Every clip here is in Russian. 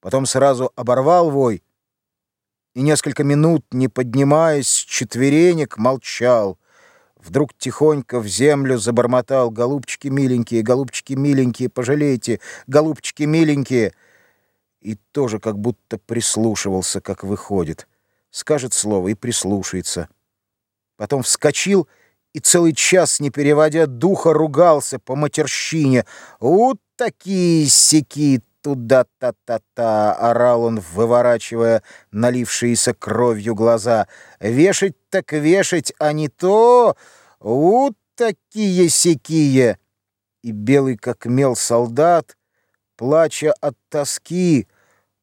потом сразу оборвал вой и несколько минут, не поднимаясь четверенек, молчал. Вдруг тихонько в землю забормотал «Голубчики миленькие, голубчики миленькие, пожалейте, голубчики миленькие!» И тоже как будто прислушивался, как выходит. Скажет слово и прислушается. Потом вскочил и целый час, не переводя духа, ругался по матерщине. «Вот такие сяки туда-та-та-та!» — орал он, выворачивая налившиеся кровью глаза. «Вешать так вешать, а не то! Вот такие сякие!» И белый, как мел, солдат, плача от тоски,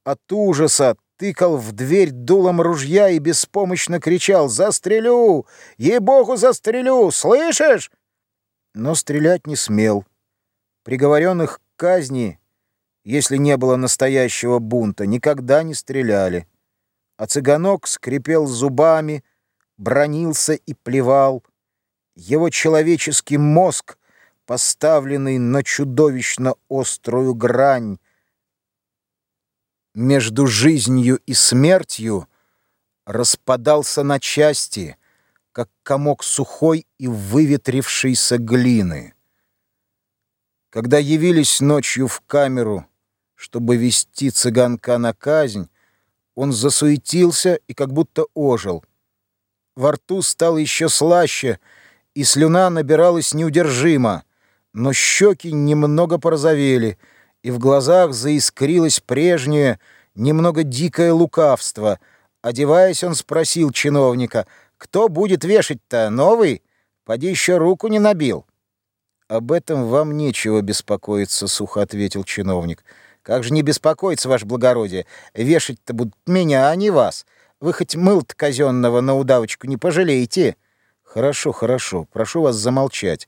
от ужаса, тыкал в дверь дулом ружья и беспомощно кричал «Застрелю! Ей-богу, застрелю! Слышишь?» Но стрелять не смел. Приговоренных к казни, если не было настоящего бунта, никогда не стреляли. А цыганок скрипел зубами, бронился и плевал. Его человеческий мозг, поставленный на чудовищно острую грань, между жизнью и смертью распадался на части, как комок сухой и выветрившейся глины. Когда явились ночью в камеру, чтобы вести цыганка на казнь, он засуетился и как будто ожил. Во рту стало еще слаще, и слюна набиралась неудержимо, но щеки немного порозовели — и в глазах заискрилось прежнее, немного дикое лукавство. Одеваясь, он спросил чиновника, «Кто будет вешать-то, новый? Поди еще руку не набил». «Об этом вам нечего беспокоиться», — сухо ответил чиновник. «Как же не беспокоиться, ваше благородие? Вешать-то будут меня, а не вас. Вы хоть мыл-то казенного на удавочку не пожалеете?» «Хорошо, хорошо. Прошу вас замолчать».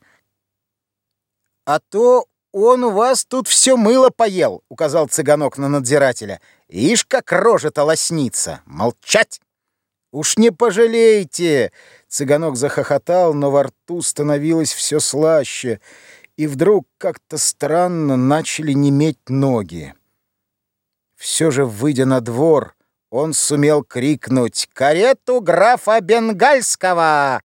«А то «Он у вас тут все мыло поел», — указал цыганок на надзирателя. «Ишь, как рожа-то лоснится! Молчать!» «Уж не пожалейте!» Цыганок захохотал, но во рту становилось все слаще, и вдруг как-то странно начали неметь ноги. Все же, выйдя на двор, он сумел крикнуть «Карету графа Бенгальского!»